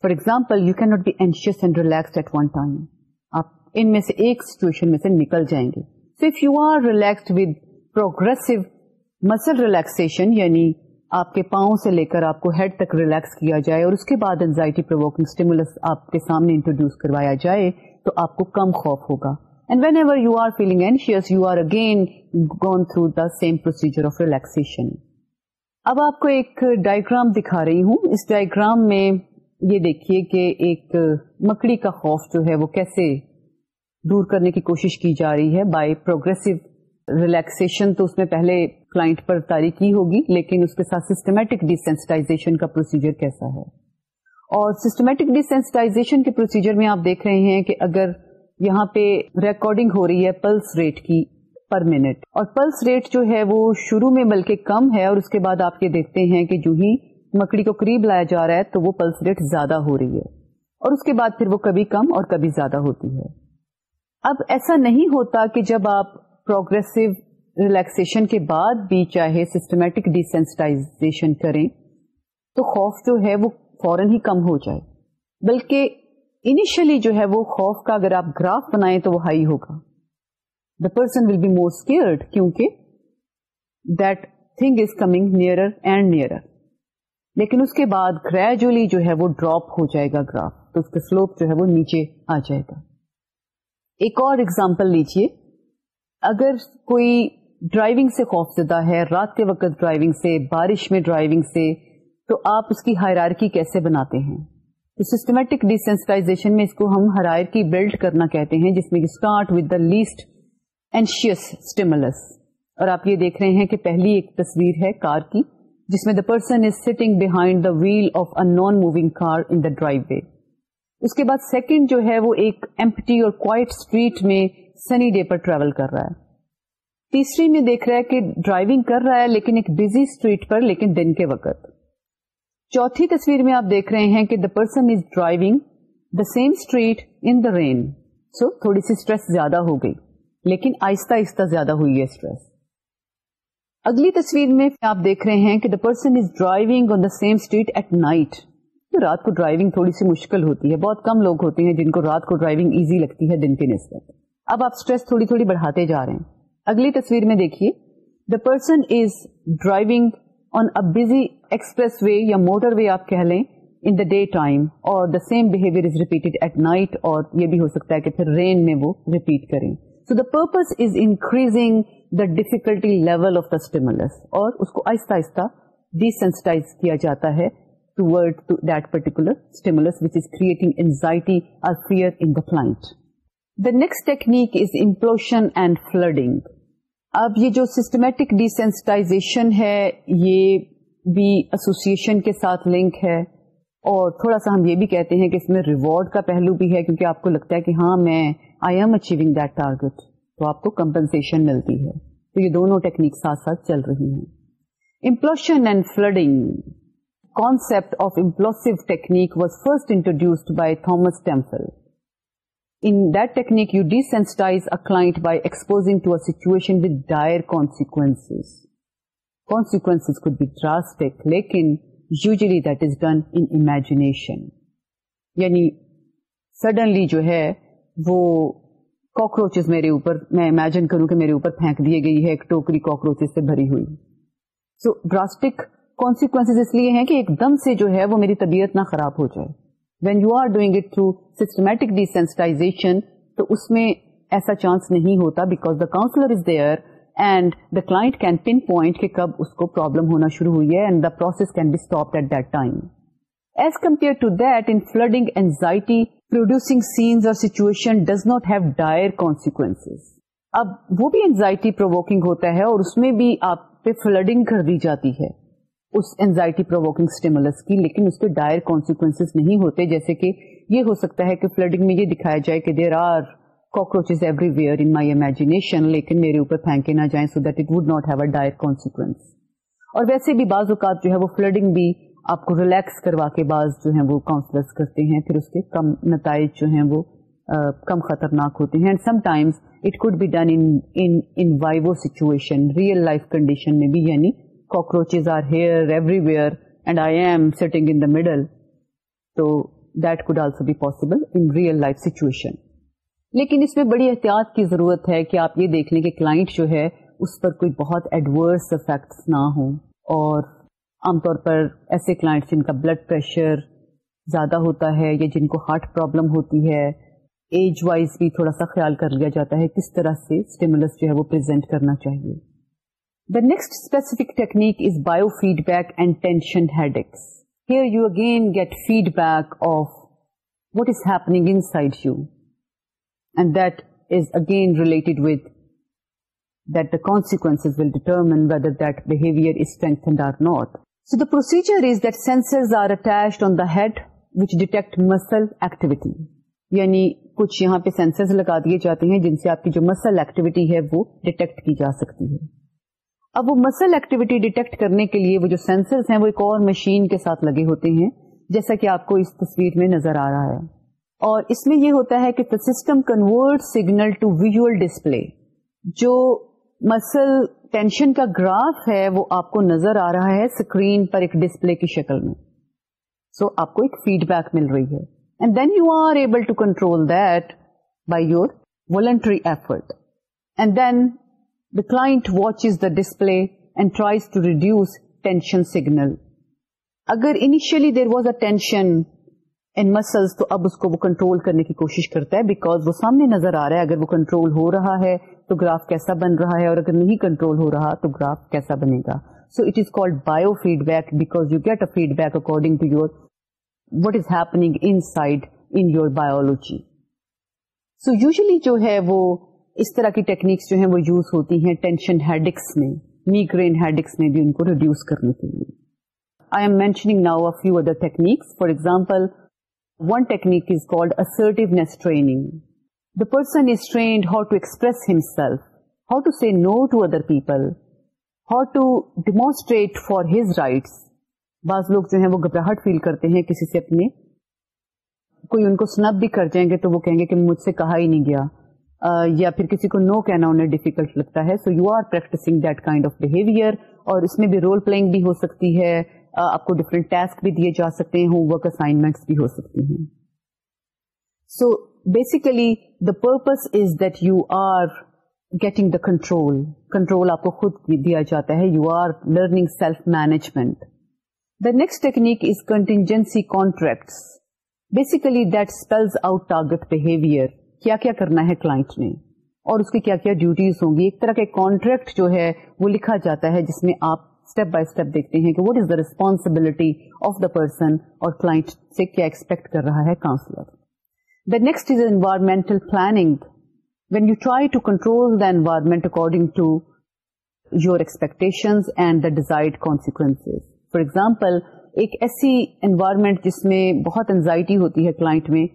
for example you cannot base relax ان میں سے ایک سچویشن میں سے نکل جائیں گے مسل ریلیکسن یعنی آپ کے پاؤں سے لے کر آپ کو ہیڈ تک ریلیکس کیا جائے اور اس کے بعد انزائٹی پروکنگ آپ کے سامنے انٹروڈیوس کروایا جائے تو آپ کو کم خوف ہوگا اب آپ کو ایک ڈائگرام دکھا رہی ہوں اس دیکھیے کہ ایک مکڑی کا خوف جو ہے وہ کیسے دور کرنے کی کوشش کی جا رہی ہے بائی پروگرسو ریلیکسن تو اس میں پہلے کلائنٹ پر تاریخی ہوگی لیکن اس کے ساتھ سسٹمیٹک ڈیسینسٹائزیشن کا پروسیجر کیسا ہے اور سسٹمیٹک ڈیسینسٹائزیشن کے پروسیجر میں آپ دیکھ رہے ہیں کہ اگر یہاں پہ ریکارڈنگ ہو رہی ہے پلس ریٹ کی پر منٹ اور پلس ریٹ جو ہے وہ شروع میں بلکہ کم ہے اور اس کے بعد آپ یہ دیکھتے ہیں کہ جو ہی مکڑی کو قریب لایا جا رہا ہے تو وہ پلس ریٹ زیادہ ہو رہی ہے اور اس کے بعد پھر وہ کبھی کم اور کبھی زیادہ ہوتی ہے اب ایسا نہیں ہوتا کہ جب آپ پروگرسو ریلیکسیشن کے بعد بھی چاہے سسٹمیٹک ڈیسینسٹائزیشن کریں تو خوف جو ہے وہ فوراً ہی کم ہو جائے بلکہ انیشلی جو ہے وہ خوف کا اگر آپ گراف بنائیں تو وہ ہائی ہوگا the person will be more scared کیونکہ that thing is coming near and near لیکن اس کے بعد گریجولی جو ہے وہ ڈراپ ہو جائے گا گراف تو اس کا سلوپ جو ہے وہ نیچے آ جائے گا ایک اور ایگزامپل لیجیے اگر کوئی ڈرائیونگ سے خوف زدہ ہے رات کے وقت ڈرائیونگ سے بارش میں ڈرائیونگ سے تو آپ اس کی حیرارکی کیسے بناتے ہیں سسٹمیٹک ڈیسینسٹائزیشن میں اس کو ہم ہرائر کی بلڈ کرنا کہتے ہیں جس میں start with the least anxious stimulus اور آپ یہ دیکھ رہے ہیں کہ پہلی ایک تصویر ہے کار کی جس میں the person is sitting behind the wheel of a non moving car in the driveway اس کے بعد سیکنڈ جو ہے وہ ایک ایمپٹی اور کوائٹ اسٹریٹ میں سنی ڈے پر ٹریول کر رہا ہے تیسری میں دیکھ رہا ہے کہ ڈرائیونگ کر رہا ہے لیکن ایک بزی اسٹریٹ پر لیکن دن کے وقت چوتھی تصویر میں آپ دیکھ رہے ہیں کہ the person is driving the same street in the rain so تھوڑی سی اسٹریس زیادہ ہو گئی لیکن آہستہ آہستہ زیادہ ہوئی ہے اسٹریس اگلی تصویر میں آپ دیکھ رہے ہیں کہ the person is driving on the same street at night رات کو ڈرائیونگ تھوڑی سی مشکل ہوتی ہے بہت کم لوگ ہوتے ہیں جن کو رات کو ڈرائیونگ ایزی لگتی ہے دن کے نسبت اب آپ اسٹریس تھوڑی تھوڑی بڑھاتے جا رہے ہیں اگلی تصویر میں دیکھیے the person is driving expressway یا موٹر وے آپ کہہ لیں ان دا ڈے ٹائم اور the same behaviour at night اور یہ بھی ہو سکتا ہے کہ رین میں وہ ریپیٹ کریں so the purpose is increasing the difficulty level of the stimulus اور اس کو آہستہ آہستہ ڈیسینسٹائز کیا جاتا ہے toward that particular stimulus which is creating anxiety or crier flight the next technique is implosion and flooding اب یہ جو سسٹمیٹک ڈیسینسٹائزیشن ہے یہ بھی ایسوسیشن کے ساتھ لنک ہے اور تھوڑا سا ہم یہ بھی کہتے ہیں کہ اس میں ریوارڈ کا پہلو بھی ہے کیونکہ آپ کو لگتا ہے کہ ہاں میں I am achieving that target تو آپ کو کمپنسن ملتی ہے تو یہ دونوں ٹیکنیک ساتھ ساتھ چل رہی ہیں implosion and flooding concept of implosive technique was first introduced by Thomas Temple suddenly جو ہے وہ کاکروچز میرے اوپر میں امیجن کروں کہ میرے اوپر پھینک دیے گئی ہے ایک ٹوکری کاکروچ سے بری ہوئی سو ڈراسٹکنسیکوینس اس لیے ہے کہ ایک دم سے جو ہے وہ میری طبیعت نہ خراب ہو جائے when you are doing it through systematic desensitization تو اس میں ایسا چانس نہیں ہوتا because the counsellor is there and the client can pinpoint کہ کب اس کو پرابلم ہونا شروع ہوئی ہے and the process can be stop at that time as compare to that in flooding anxiety producing scenes اور situation does not have dire consequence اب وہ بھی اینزائٹی پرووکنگ ہوتا ہے اور اس میں بھی آپ پہ فلڈنگ کر دی جاتی ہے اس اینزائٹی پرووکنگ اسٹیمولس کی لیکن اس کے ڈائر کانسیکوینس نہیں ہوتے جیسے کہ یہ ہو سکتا ہے کہ فلڈنگ میں یہ دکھایا جائے کہ there are cockroaches everywhere in my imagination لیکن میرے اوپر پھینکے نہ جائیں so that it would not have a dire consequence اور ویسے بھی بعض اوقات جو ہے وہ فلڈنگ بھی آپ کو ریلیکس کروا کے بعض جو ہے وہ کاؤنسلرس کرتے ہیں پھر اس کے کم نتائج جو ہیں وہ کم خطرناک ہوتے ہیں and some it could be done in vivo situation real life condition میں بھی یعنی cockroaches are here everywhere and I am sitting in the middle. So that could also be possible in real life situation. لیکن اس میں بڑی احتیاط کی ضرورت ہے کہ آپ یہ دیکھ لیں کہ کلائنٹ جو ہے اس پر کوئی بہت ایڈورس افیکٹس نہ ہوں اور عام طور پر ایسے کلائنٹس جن کا بلڈ پریشر زیادہ ہوتا ہے یا جن کو ہارٹ پرابلم ہوتی ہے ایج وائز بھی تھوڑا سا خیال کر لیا جاتا ہے کس طرح سے اسٹیمولس جو ہے وہ پرزینٹ کرنا چاہیے the next specific technique feedback and tension get feedback of what using again relate with the consequence will determine whether your activity یعنی کچھ یہاں پہ سینسر لگا دیے جاتے ہیں جن سے آپ کی جو مسل ایکٹیویٹی ہے وہ ڈیٹیکٹ کی جا سکتی ہے اب وہ مسل ایکٹیویٹی ڈیٹیکٹ کرنے کے لیے وہ جو سینسر مشین کے ساتھ لگے ہوتے ہیں جیسا کہ آپ کو اس تصویر میں نظر آ رہا ہے اور اس میں یہ ہوتا ہے کہ system convert signal to visual display جو مسل ٹینشن کا گراف ہے وہ آپ کو نظر آ رہا ہے اسکرین پر ایک ڈسپلے کی شکل میں سو آپ کو ایک فیڈ بیک مل رہی ہے and and then then you are able to control that by your effort the client watches the display and tries to reduce tension signal. اگر initially there was a muscles تو اب اس کو وہ control کرنے کی کوشش کرتا ہے بیکاز وہ سامنے نظر آ رہا ہے اگر وہ کنٹرول ہو رہا ہے تو گراف کیسا بن رہا ہے اور اگر نہیں کنٹرول ہو رہا تو گراف کیسا بنے گا so it is call biofeedback because you get a feedback according to your what is happening inside in your biology so usually جو ہے وہ اس طرح کی ٹیکنیکس جو ہیں وہ یوز ہوتی ہیں ٹینشن ہیڈکس میں میگرین ہیڈکس میں بھی ان کو ریڈیوس کرنے کے لیے I am mentioning now a few other techniques for example one technique is called assertiveness training the person is trained how to express himself how to say no to other people how to demonstrate for his rights بعض لوگ جو ہیں وہ گھبراہٹ فیل کرتے ہیں کسی سے اپنے کوئی ان کو سنب بھی کر جائیں گے تو وہ کہیں گے کہ مجھ سے کہا ہی نہیں گیا یا پھر کسی کو نو کہنا انہیں ڈیفیکلٹ لگتا ہے so you are practising that kind of behaviour اور اس میں بھی رول پلئنگ بھی ہو سکتی ہے آپ کو ڈفرینٹ ٹاسک بھی دیے جا سکتے ہیں ہوم ورک اسائنمنٹس بھی ہو سکتی ہیں so basically the purpose is that you are getting the control control آپ کو خود دیا جاتا ہے you are learning self management the next technique is contingency contracts basically that spells out target behaviour کیا کیا کرنا ہے کلائنٹ نے اور اس کی کیا کیا ڈیوٹیز ہوں گی ایک طرح کا کانٹریکٹ جو ہے وہ لکھا جاتا ہے جس میں آپ اسٹیپ بائی اسٹپ دیکھتے ہیں کہ what is the responsibility of the person or client سے کیا ایکسپیکٹ کر رہا ہے counselor the next is environmental planning when you try to control the environment according to your expectation and the desired consequence for example ایک ایسی environment جس میں بہت انزائٹی ہوتی ہے کلائنٹ میں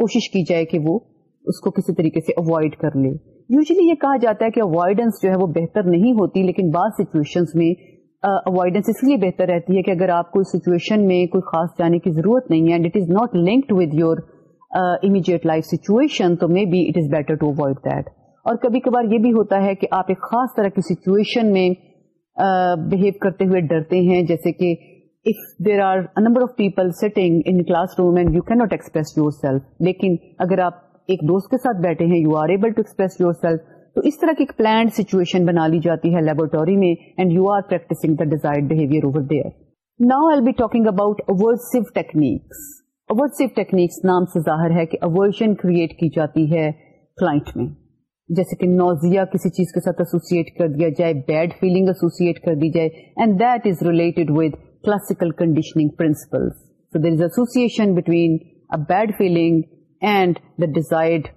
کوشش کی جائے کہ وہ اس کو کسی طریقے سے اوائڈ کر لے یوزلی یہ کہا جاتا ہے کہ اوائڈنس جو ہے وہ بہتر نہیں ہوتی لیکن بعض سچویشن میں اوائڈنس اس لیے بہتر رہتی ہے کہ اگر آپ کو سچویشن میں کوئی خاص جانے کی ضرورت نہیں ہے and it is not linked with your immediate life situation تو maybe it is better to avoid that اور کبھی کبھار یہ بھی ہوتا ہے کہ آپ ایک خاص طرح کی سچویشن میں بہیو uh, کرتے ہوئے ڈرتے ہیں جیسے کہ if there are a number of people sitting in classroom and you cannot express yourself لیکن اگر آپ ایک دوست کے ساتھ بیٹھے ہیں you are able to express your self تو اس طرح کی ایک پلانڈ سچویشن بنا لی جاتی ہے لیبورٹری میں and you are practicing the desire behavior over there now I be talking about aversive techniques aversive techniques نام سے ظاہر ہے کہ اوورشن کریٹ کی جاتی ہے کلائنٹ میں جیسے کہ نوزیا کسی چیز کے ساتھ ایسوسیٹ کر دیا جائے بیڈ فیلنگ ایسوسیٹ کر دی جائے and that is related with classical conditioning principle so there is association between a bad feeling and the desired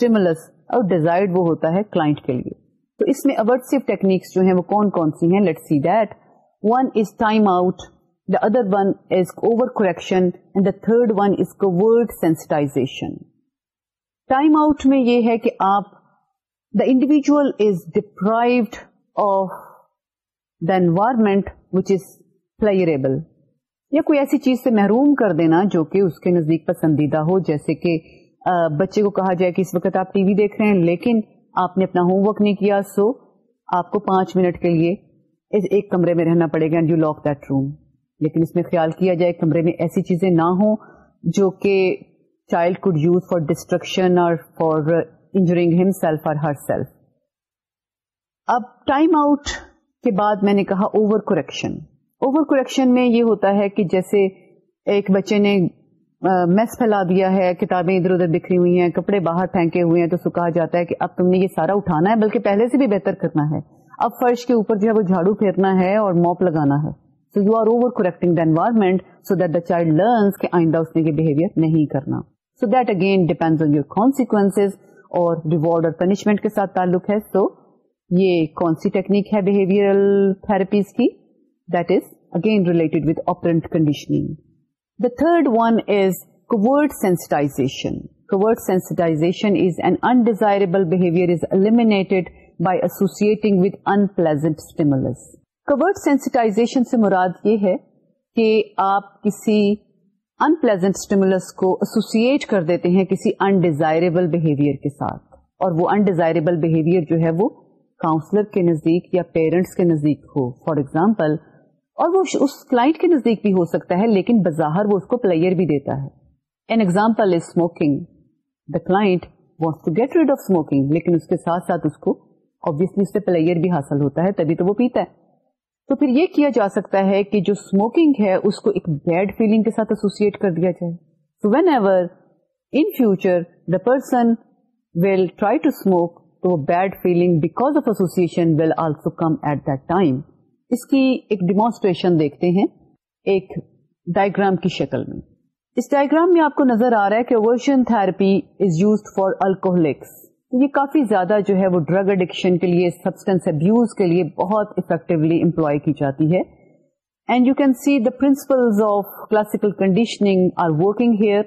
desires or desired وہ ہوتا ہے کلائنٹ کے لیے تو اس میں اوورسو ٹیکنیکس جو ہیں وہ کون کون سی ہیں let see that one is time out the other one is over correction and the third one is sensitization time out میں یہ ہے کہ آپ the individual is deprive of the environment which is pleasurable یا کوئی ایسی چیز سے محروم کر دینا جو کہ اس کے نزدیک پسندیدہ ہو جیسے کہ بچے کو کہا جائے کہ اس وقت آپ ٹی وی دیکھ رہے ہیں لیکن آپ نے اپنا ہوم ورک نہیں کیا سو آپ کو پانچ منٹ کے لیے اس ایک کمرے میں رہنا پڑے گا and you lock that room لیکن اس میں خیال کیا جائے کمرے میں ایسی چیزیں نہ ہوں جو کہ child could use for destruction اور فار انجرنگ ہم سیلف اور ہر سیلف اب ٹائم آؤٹ کے بعد میں نے کہا اوور کریکشن اوور کریکشن میں یہ ہوتا ہے کہ جیسے ایک بچے نے میس پھیلا دیا ہے کتابیں ادھر ادھر بکھری ہوئی ہیں کپڑے باہر پھینکے ہوئے ہیں تو کہا جاتا ہے کہ اب تم نے یہ سارا اٹھانا ہے بلکہ پہلے سے بھی بہتر کرنا ہے اب فرش کے اوپر جو ہے وہ جھاڑو پھیرنا ہے اور موپ لگانا ہے so you are over correcting the environment so that the child learns کے آئندہ اس نے یہ بہیویئر نہیں کرنا so that again depend on your consequence اور ریوارڈ اور پنشمنٹ کے ساتھ تعلق ہے سو so, یہ کون سی ٹیکنیک ہے بہیویئر تھراپیز کی that is again related with operant conditioning. The third one is covert sensitization. Covert sensitization is an undesirable behavior is eliminated by associating with unpleasant stimulus. Covert sensitization سے مراد یہ ہے کہ آپ کسی unpleasant stimulus کو associate کر دیتے ہیں کسی undesirable behavior کے ساتھ اور وہ undesirable behavior جو ہے وہ کاؤنسلر کے نزدیک یا پیرنٹس کے نزدیک ہو فار ایگزامپل اور وہ اس کلائنٹ کے نزدیک بھی ہو سکتا ہے لیکن بظاہر وہ اس کو پلیئر بھی دیتا ہے an example is smoking the client wants to get rid of smoking لیکن اس کے ساتھ ساتھ اس کو آبویسلی اس سے پلیئر بھی حاصل ہوتا ہے تبھی تو وہ پیتا ہے تو پھر یہ کیا جا سکتا ہے کہ جو اسموکنگ ہے اس کو ایک بیڈ فیلنگ کے ساتھ ایسوسیٹ کر دیا جائے so whenever in future the person will try to smoke تو bad feeling because of association will also come at that time اس کی ایک ڈیمانسٹریشن دیکھتے ہیں ایک ڈائگرام کی شکل میں اس ڈائگرام میں آپ کو نظر آ رہا ہے کہ aversion therapy is use for alcoholics یہ کافی زیادہ جو ہے وہ ڈرگ اڈکشن کے لیے سبسٹینس ابیوز کے لیے بہت افیکٹولی امپلائی کی جاتی ہے and you can see the principles of classical conditioning are working here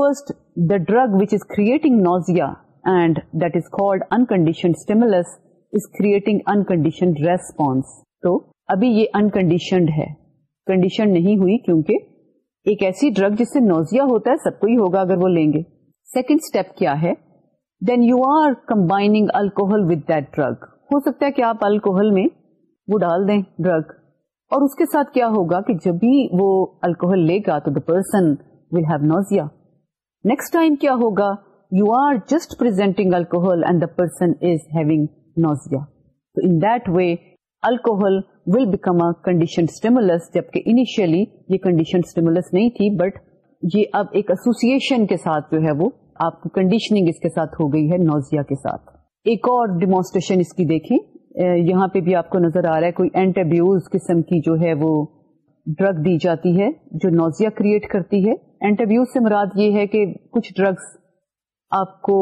first the drug which is creating nausea and that is called uncondition stimulus is creating uncondition response تو ابھی یہ unconditioned ہے condition نہیں ہوئی کیونکہ ایک ایسی drug جس سے نوزیا ہوتا ہے سب کو ہی ہوگا اگر وہ لیں گے سیکنڈ اسٹیپ کیا ہے then you are combining alcohol with that drug ہو سکتا ہے کہ آپ الکوہل میں وہ ڈال دیں ڈرگ اور اس کے ساتھ کیا ہوگا کہ جب بھی وہ الکوہل لے گا تو the person will have nausea next time کیا ہوگا you are just presenting alcohol and the person is having nausea تو ان دیٹ وے الکوہل نہیں تھی بٹ یہ ساتھ ایک اور ڈیمونسٹریشن اس کی دیکھیں یہاں پہ بھی آپ کو نظر آ رہا ہے کوئی اینٹربیوز قسم کی جو ہے وہ ڈرگ دی جاتی ہے جو نوزیا کریٹ کرتی ہے اینٹربیوز سے مراد یہ ہے کہ کچھ ڈرگس آپ کو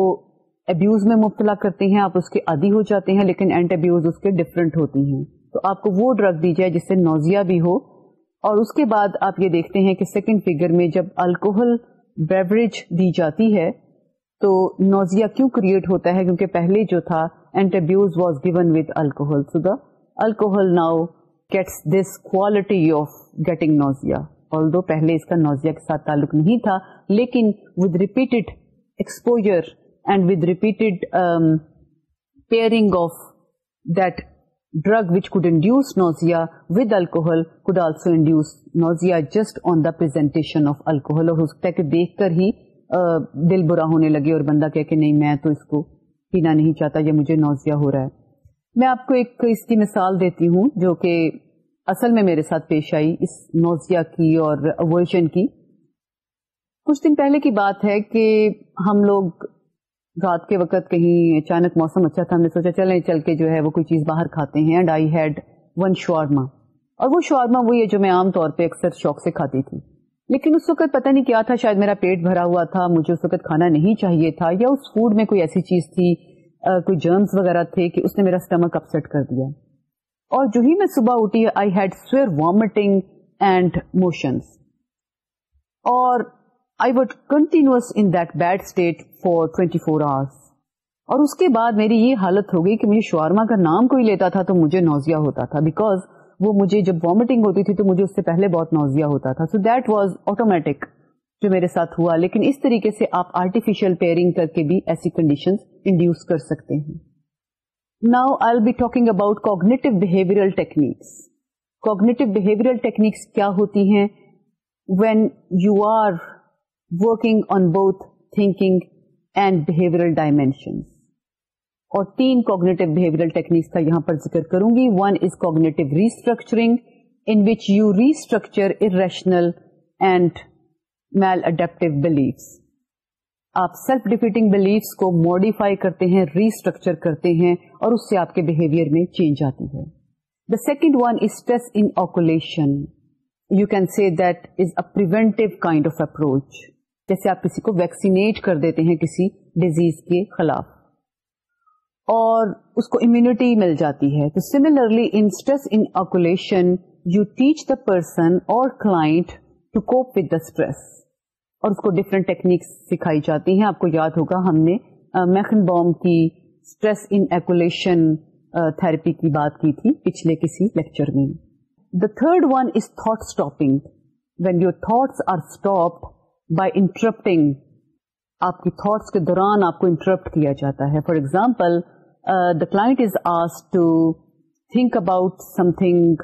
ابیوز میں مبتلا کرتے ہیں آپ اس کے عادی ہو جاتے ہیں لیکن اینٹ ابیوز اس کے ڈفرینٹ ہوتی ہیں تو آپ کو وہ ڈرگ دی جائے جس سے نوزیا بھی ہو اور اس کے بعد آپ یہ دیکھتے ہیں کہ سیکنڈ فگر میں جب الکوہل بیوریج دی جاتی ہے تو نوزیا کیوں کریٹ ہوتا ہے کیونکہ پہلے جو تھا Antabuse was given with alcohol so the alcohol now gets this quality of getting nausea پہلے اس کا نوزیا کے ساتھ تعلق نہیں تھا لیکن with repeated exposure and with repeat of ہے کہ دیکھ کر ہی دل برا ہونے لگے اور بندہ کہ میں تو اس کو پینا نہیں چاہتا یا مجھے نوزیا ہو رہا ہے میں آپ کو ایک اس کی مثال دیتی ہوں جو کہ اصل میں میرے ساتھ پیش آئی اس نوزیا کی اور کچھ دن پہلے کی بات ہے کہ ہم لوگ رات کے وقت کہیں اچانک موسم اچھا تھا ہم نے سوچا چلیں چل کے جو ہے وہ کوئی چیز باہر کھاتے ہیں and I had one shawarma اور وہ شورما وہی ہے جو میں عام طور پہ اکثر شوق سے کھاتی تھی لیکن اس وقت پتہ نہیں کیا تھا شاید میرا پیٹ بھرا ہوا تھا مجھے اس وقت کھانا نہیں چاہیے تھا یا اس فوڈ میں کوئی ایسی چیز تھی کوئی جرمس وغیرہ تھے کہ اس نے میرا اسٹمک اپسٹ کر دیا اور جو ہی میں صبح اٹھی I had severe vomiting and motions اور اور اس کے بعد میری یہ حالت ہو گئی کہ مجھے کا نام کوئی لیتا تھا تو مجھے نوزیا ہوتا تھا بیکاز وہ مجھے جب وامٹنگ ہوتی تھی تو مجھے اس سے پہلے بہت نوزیا ہوتا تھا سو دیٹ واز آٹومیٹک جو میرے ساتھ ہوا لیکن اس طریقے سے آپ آرٹیفیشل پیئرنگ کر کے بھی ایسی کنڈیشن انڈیوس کر سکتے ہیں now I be talking about cognitive behavior techniques کیا ہوتی ہیں when you are working on both thinking and behavioral dimensions. اور تین کوگنیٹو بہیویئر ٹیکنیکس کا یہاں پر ذکر کروں گی one is cognitive restructuring in which you restructure restructurational and maladaptive beliefs آپ سیلف ڈیفیٹنگ بلیفس کو ماڈیفائی کرتے ہیں ریسٹرکچر کرتے ہیں اور اس سے آپ کے بہیویئر میں چینج آتی ہے the second one is stress inoculation you can see that is a kind of approach جیسے آپ کسی کو ویکسینیٹ کر دیتے ہیں کسی ڈیزیز کے خلاف اور اس کو امیونٹی مل جاتی ہے تو similarly stress inoculation you teach the person or client to cope the stress اور اس کو ڈفرینٹ ٹیکنیکس سکھائی جاتی ہیں آپ کو یاد ہوگا ہم نے میٹن بوم کی اسٹریس ان تھراپی کی بات کی تھی پچھلے کسی لیکچر میں the third one is thought stopping when your thoughts are stop by interrupting آپ کی تھوٹس کے دوران آپ کو انٹرپٹ کیا جاتا ہے for example the is us to think about something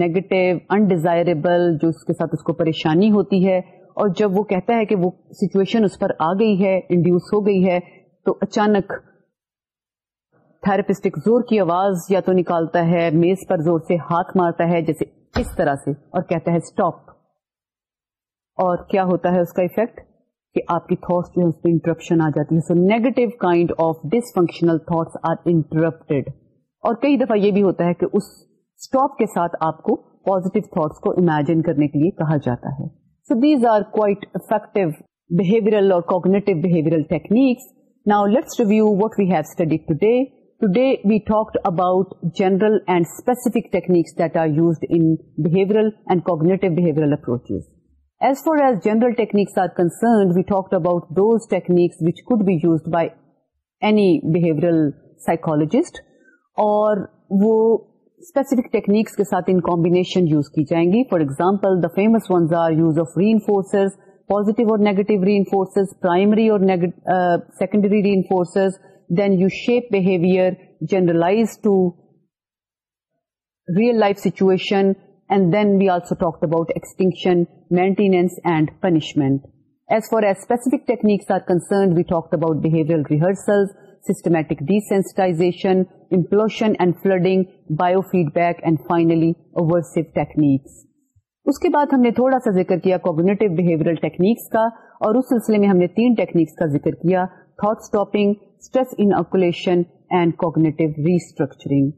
negative undesirable جو اس اس کے ساتھ کو پریشانی ہوتی ہے اور جب وہ کہتا ہے کہ وہ سچویشن اس پر آ گئی ہے انڈیوس ہو گئی ہے تو اچانک تھراپسٹک زور کی آواز یا تو نکالتا ہے میز پر زور سے ہاتھ مارتا ہے جیسے اس طرح سے اور کہتا ہے اسٹاپ اور کیا ہوتا ہے اس کا افیکٹ کہ آپ کی تھاٹس جو ہے انٹرپشن آ جاتی ہے so negative kind of dysfunctional thoughts are interrupted اور کئی دفعہ یہ بھی ہوتا ہے کہ اس اسٹاپ کے ساتھ آپ کو پوزیٹو تھاٹس کو امیجن کرنے کے لیے کہا جاتا ہے so these are quite effective behavioral or cognitive behavioral techniques now let's review what we have study today Today we talked about general and specific techniques that are used in behavioral and cognitive behavioral approaches. As far as general techniques are concerned we talk about those techniques which could be used by analyst or specific techniques کے ساتھ ان combination use کی جائیں گی for example the famous ones are use of reinforcers positive or negative reinforcers primary or secondary reinforcers then you shape behavior generalize to real life situation and then we also talk about punishment. As and punishment as techniques are we talk about rehearsal behavioral desensitization implosion and flooding biofeedback and finally aversive techniques اس کے بعد ہم نے تھوڑا سا ذکر کیا cognitive behaviour techniques کا اور اس سلسلے میں ہم نے تین ٹیکنیکس کا ذکر کیا thought stopping stress inoculation and cognitive restructuring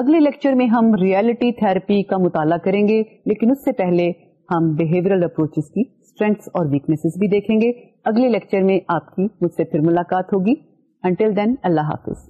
اگلے لیکچر میں ہم ریالٹی تھراپی کا مطالعہ کریں گے لیکن اس سے پہلے ہم بہیورل اپروچ کی اسٹرینگس اور ویکنیسز بھی دیکھیں گے اگلے لیکچر میں آپ کی مجھ سے پھر ملاقات ہوگی انٹل دین اللہ حافظ